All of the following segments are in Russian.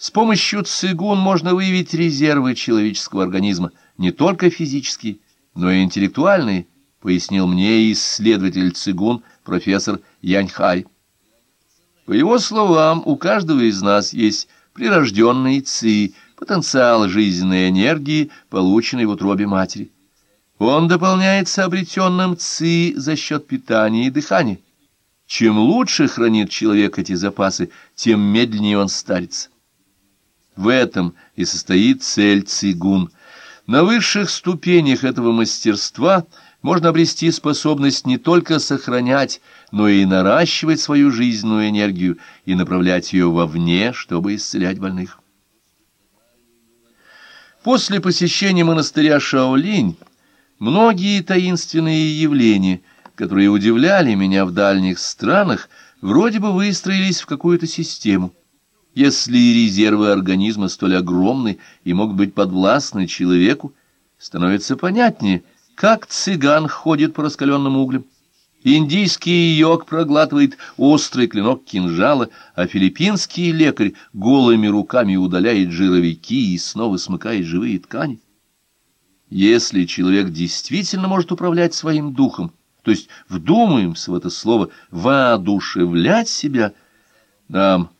С помощью цигун можно выявить резервы человеческого организма, не только физические, но и интеллектуальные, пояснил мне исследователь цигун профессор Яньхай. По его словам, у каждого из нас есть прирожденный ци, потенциал жизненной энергии, полученный в утробе матери. Он дополняется обретенным ци за счет питания и дыхания. Чем лучше хранит человек эти запасы, тем медленнее он старится. В этом и состоит цель цигун. На высших ступенях этого мастерства можно обрести способность не только сохранять, но и наращивать свою жизненную энергию и направлять ее вовне, чтобы исцелять больных. После посещения монастыря Шаолинь многие таинственные явления, которые удивляли меня в дальних странах, вроде бы выстроились в какую-то систему – если резервы организма столь огромны и могут быть подвластны человеку, становится понятнее, как цыган ходит по раскаленным углям. Индийский йог проглатывает острый клинок кинжала, а филиппинский лекарь голыми руками удаляет жировики и снова смыкает живые ткани. Если человек действительно может управлять своим духом, то есть вдумаемся в это слово «воодушевлять себя», нам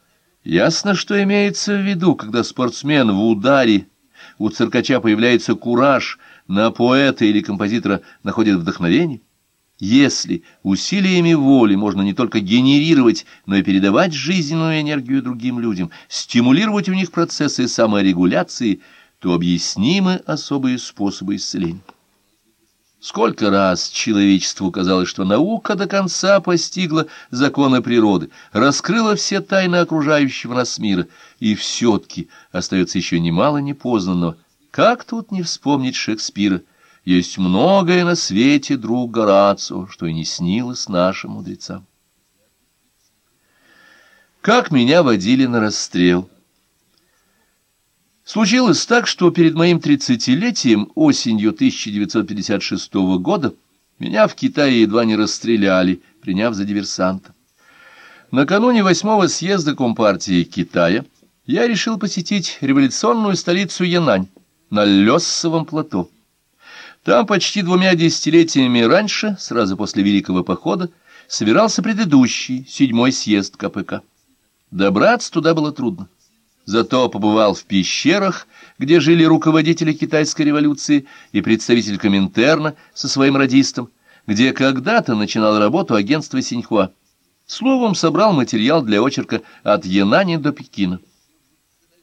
Ясно, что имеется в виду, когда спортсмен в ударе, у циркача появляется кураж, на поэта или композитора находит вдохновение. Если усилиями воли можно не только генерировать, но и передавать жизненную энергию другим людям, стимулировать у них процессы саморегуляции, то объяснимы особые способы исцеления. Сколько раз человечеству казалось, что наука до конца постигла законы природы, раскрыла все тайны окружающего нас мира, и все-таки остается еще немало непознанного. Как тут не вспомнить Шекспира? Есть многое на свете, друг Горацио, что и не снилось нашим мудрецам. Как меня водили на расстрел! Случилось так, что перед моим тридцатилетием, осенью 1956 года, меня в Китае едва не расстреляли, приняв за диверсанта. Накануне восьмого съезда Компартии Китая я решил посетить революционную столицу Янань на Лессовом плато. Там почти двумя десятилетиями раньше, сразу после Великого похода, собирался предыдущий, седьмой съезд КПК. Добраться туда было трудно. Зато побывал в пещерах, где жили руководители китайской революции и представитель Коминтерна со своим радистом, где когда-то начинал работу агентство Синьхуа. Словом, собрал материал для очерка от Янани до Пекина.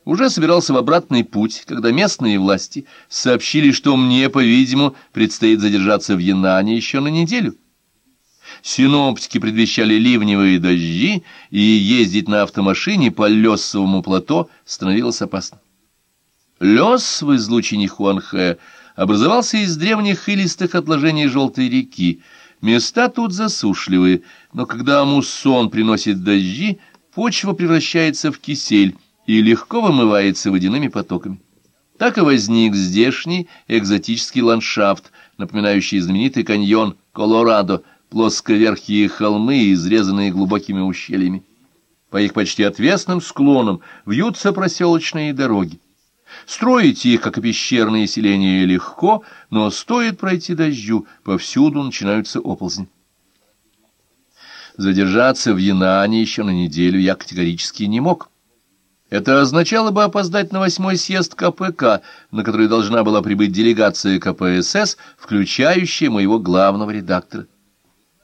Уже собирался в обратный путь, когда местные власти сообщили, что мне, по-видимому, предстоит задержаться в Янане еще на неделю. Синоптики предвещали ливневые дожди, и ездить на автомашине по Лесовому плато становилось опасно. Лес в излучине Хуанхэ образовался из древних илистых отложений желтой реки. Места тут засушливые, но когда муссон приносит дожди, почва превращается в кисель и легко вымывается водяными потоками. Так и возник здешний экзотический ландшафт, напоминающий знаменитый каньон Колорадо – плосковерхие холмы, изрезанные глубокими ущельями. По их почти отвесным склонам вьются проселочные дороги. Строить их, как и пещерные селения, легко, но стоит пройти дождю, повсюду начинаются оползни. Задержаться в Янане еще на неделю я категорически не мог. Это означало бы опоздать на восьмой съезд КПК, на который должна была прибыть делегация КПСС, включающая моего главного редактора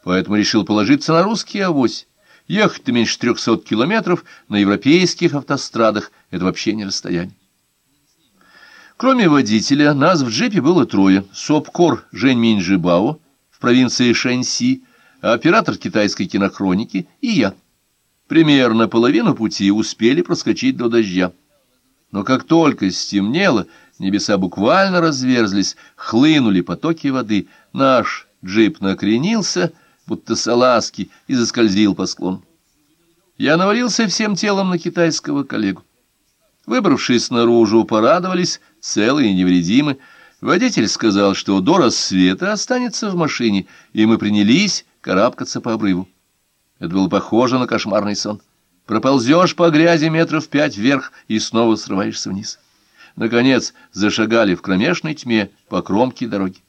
поэтому решил положиться на русский авось. Ехать-то меньше трехсот километров на европейских автострадах — это вообще не расстояние. Кроме водителя, нас в джипе было трое. Сопкор Жень Минжибао в провинции Шэньси, оператор китайской кинохроники и я. Примерно половину пути успели проскочить до дождя. Но как только стемнело, небеса буквально разверзлись, хлынули потоки воды. Наш джип накренился — будто салазки, и заскользил по склону. Я навалился всем телом на китайского коллегу. Выбравшись наружу, порадовались, целые и невредимы. Водитель сказал, что до рассвета останется в машине, и мы принялись карабкаться по обрыву. Это было похоже на кошмарный сон. Проползешь по грязи метров пять вверх и снова срываешься вниз. Наконец зашагали в кромешной тьме по кромке дороги.